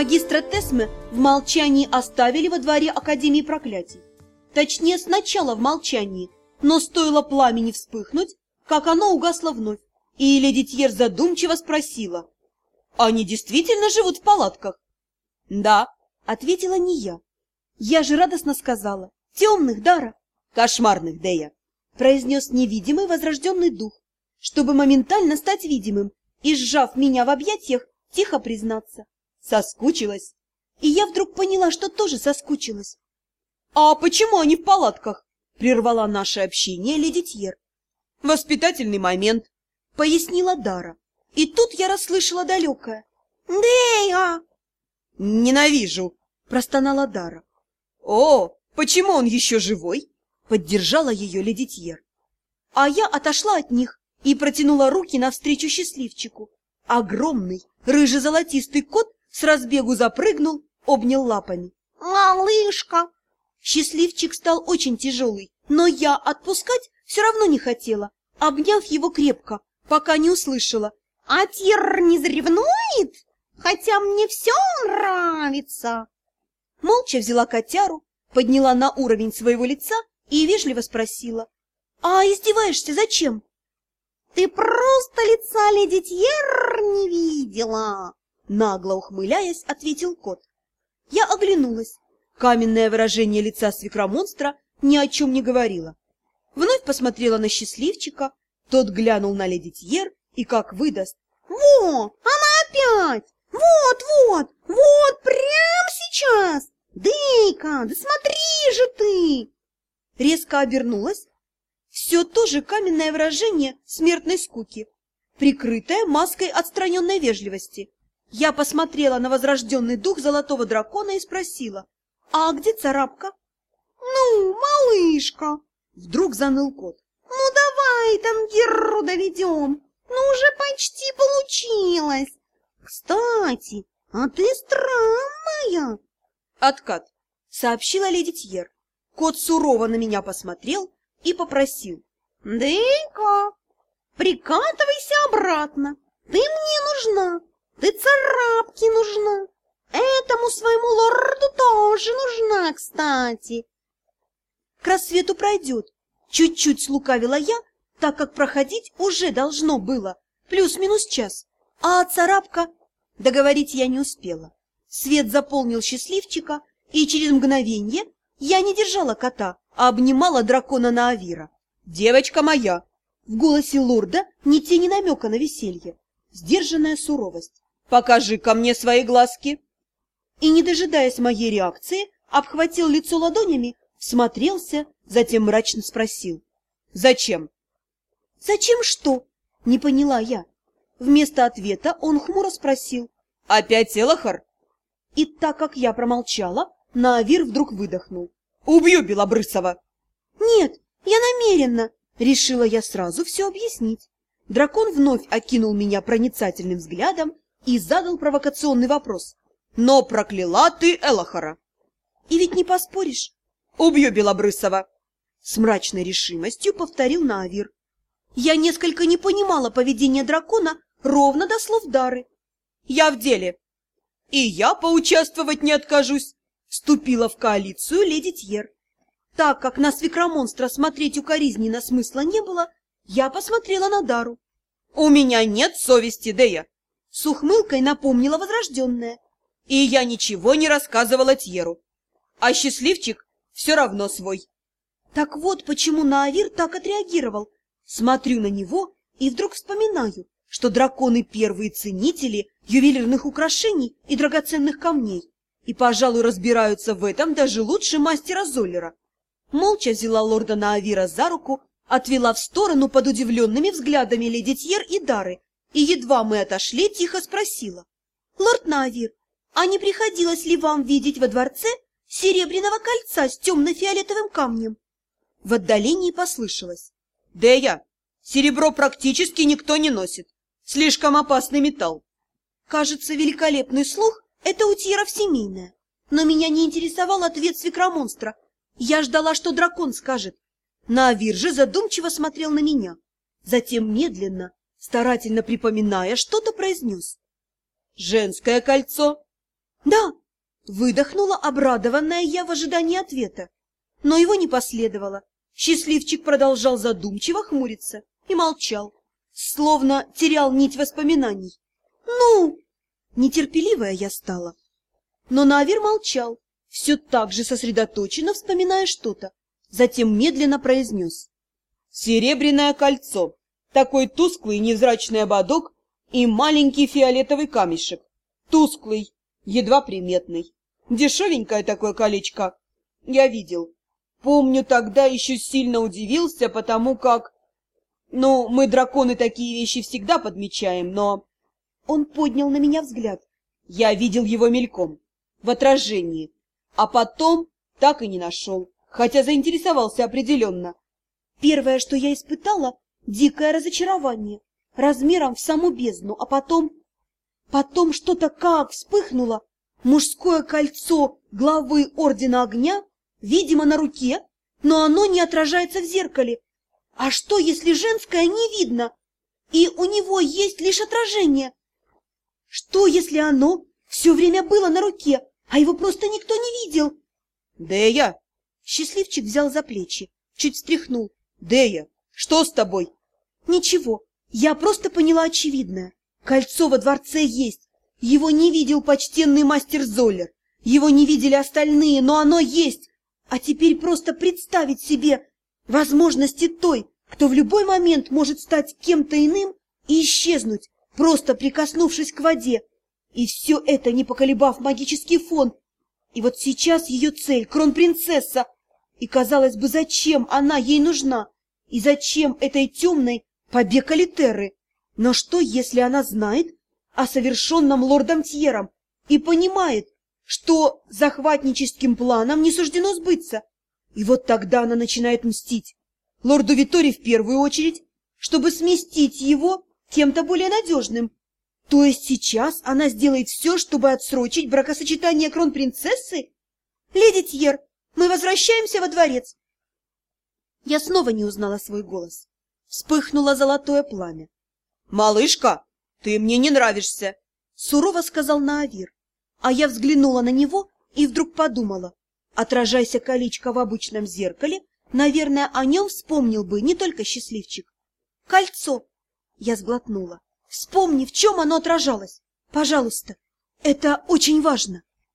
магистра Тесме в молчании оставили во дворе Академии проклятий. Точнее, сначала в молчании, но стоило пламени вспыхнуть, как оно угасло вновь, и леди Тьер задумчиво спросила. «Они действительно живут в палатках?» «Да», — ответила не я. Я же радостно сказала. «Темных, Дара!» «Кошмарных, Дея!» — произнес невидимый возрожденный дух, чтобы моментально стать видимым и, сжав меня в объятиях, тихо признаться. Соскучилась. И я вдруг поняла, что тоже соскучилась. «А почему они в палатках?» — прервала наше общение леди Тьер. «Воспитательный момент», — пояснила Дара. И тут я расслышала далекое. «Дея!» «Ненавижу!» — простонала Дара. «О, почему он еще живой?» — поддержала ее леди Тьер. А я отошла от них и протянула руки навстречу счастливчику. Огромный, рыже-золотистый кот с разбегу запрыгнул, обнял лапами. «Малышка!» Счастливчик стал очень тяжелый, но я отпускать все равно не хотела, обняв его крепко, пока не услышала. «А Тир не заревнует? Хотя мне все нравится!» Молча взяла котяру, подняла на уровень своего лица и вежливо спросила. «А издеваешься зачем?» «Ты просто лица леди Тьер не видела!» Нагло ухмыляясь, ответил кот. Я оглянулась. Каменное выражение лица свекромонстра ни о чем не говорило. Вновь посмотрела на счастливчика, тот глянул на леди Тьер и как выдаст. «Во! Она опять! Вот-вот! Вот прямо сейчас! Дейка, да смотри же ты!» Резко обернулась. Все то же каменное выражение смертной скуки, прикрытое маской отстраненной вежливости. Я посмотрела на возрожденный дух золотого дракона и спросила, «А где царапка?» «Ну, малышка!» Вдруг заныл кот. «Ну, давай Тангеру доведем! Ну, уже почти получилось! Кстати, а ты странная!» «Откат!» — сообщила леди Тьер. Кот сурово на меня посмотрел и попросил. «Дейка, прикатывайся обратно! Ты мне нужна!» Ты царапки нужна. Этому своему лорду тоже нужна, кстати. К рассвету пройдет. Чуть-чуть слукавила я, так как проходить уже должно было, плюс-минус час. А царапка... Договорить я не успела. Свет заполнил счастливчика, и через мгновение я не держала кота, а обнимала дракона на Авира. «Девочка моя!» В голосе лорда ни тени намека на веселье, сдержанная суровость. Покажи ко мне свои глазки!» И, не дожидаясь моей реакции, обхватил лицо ладонями, смотрелся, затем мрачно спросил. «Зачем?» «Зачем что?» — не поняла я. Вместо ответа он хмуро спросил. «Опять Элохар?» И так как я промолчала, Наавир вдруг выдохнул. «Убью Белобрысова!» «Нет, я намеренно!» — решила я сразу все объяснить. Дракон вновь окинул меня проницательным взглядом и задал провокационный вопрос. «Но прокляла ты Элохора!» «И ведь не поспоришь!» «Убью Белобрысова!» С мрачной решимостью повторил Наавир. Я несколько не понимала поведения дракона ровно до слов Дары. «Я в деле!» «И я поучаствовать не откажусь!» Вступила в коалицию леди Тьер. Так как на свекромонстра смотреть укоризненно смысла не было, я посмотрела на Дару. «У меня нет совести, Дея!» С ухмылкой напомнила возрожденная. И я ничего не рассказывала Тьеру. А счастливчик все равно свой. Так вот, почему Наавир так отреагировал. Смотрю на него и вдруг вспоминаю, что драконы первые ценители ювелирных украшений и драгоценных камней. И, пожалуй, разбираются в этом даже лучше мастера Золлера. Молча взяла лорда Наавира за руку, отвела в сторону под удивленными взглядами леди Тьер и Дары и едва мы отошли, тихо спросила. «Лорд Навир, а не приходилось ли вам видеть во дворце серебряного кольца с темно-фиолетовым камнем?» В отдалении послышалось. «Дея, серебро практически никто не носит. Слишком опасный металл». Кажется, великолепный слух — это у семейное. Но меня не интересовал ответ свекромонстра. Я ждала, что дракон скажет. Навир же задумчиво смотрел на меня. Затем медленно, старательно припоминая, что-то произнес. «Женское кольцо!» Да, выдохнула обрадованная я в ожидании ответа. Но его не последовало. Счастливчик продолжал задумчиво хмуриться и молчал, словно терял нить воспоминаний. «Ну!» Нетерпеливая я стала. Но Навер молчал, все так же сосредоточенно вспоминая что-то. Затем медленно произнес. «Серебряное кольцо, такой тусклый невзрачный ободок и маленький фиолетовый камешек. Тусклый, едва приметный. Дешевенькое такое колечко. Я видел. Помню, тогда еще сильно удивился, потому как... Ну, мы, драконы, такие вещи всегда подмечаем, но... Он поднял на меня взгляд. Я видел его мельком, в отражении, а потом так и не нашел, хотя заинтересовался определенно. Первое, что я испытала, дикое разочарование, размером в саму бездну, а потом... Потом что-то как вспыхнуло, мужское кольцо главы Ордена Огня, видимо, на руке, но оно не отражается в зеркале. А что, если женское не видно, и у него есть лишь отражение? Что, если оно все время было на руке, а его просто никто не видел? Дея! Счастливчик взял за плечи, чуть встряхнул. Дея, что с тобой? Ничего, я просто поняла очевидное. Кольцо во дворце есть. Его не видел почтенный мастер Золлер. Его не видели остальные, но оно есть. А теперь просто представить себе возможности той, кто в любой момент может стать кем-то иным и исчезнуть, просто прикоснувшись к воде. И все это, не поколебав магический фон. И вот сейчас ее цель — кронпринцесса. И, казалось бы, зачем она ей нужна? И зачем этой темной побег Алитерры? Но что, если она знает о совершенном лордом Тьером и понимает, что захватническим планам не суждено сбыться? И вот тогда она начинает мстить. Лорду Витори в первую очередь, чтобы сместить его кем-то более надежным. То есть сейчас она сделает все, чтобы отсрочить бракосочетание кронпринцессы? Леди Тьер, мы возвращаемся во дворец. Я снова не узнала свой голос. Вспыхнуло золотое пламя. «Малышка, ты мне не нравишься!» Сурово сказал Наавир. А я взглянула на него и вдруг подумала. Отражайся колечко в обычном зеркале, наверное, о нем вспомнил бы не только счастливчик. «Кольцо!» Я сглотнула. Вспомни, в чем оно отражалось. Пожалуйста, это очень важно.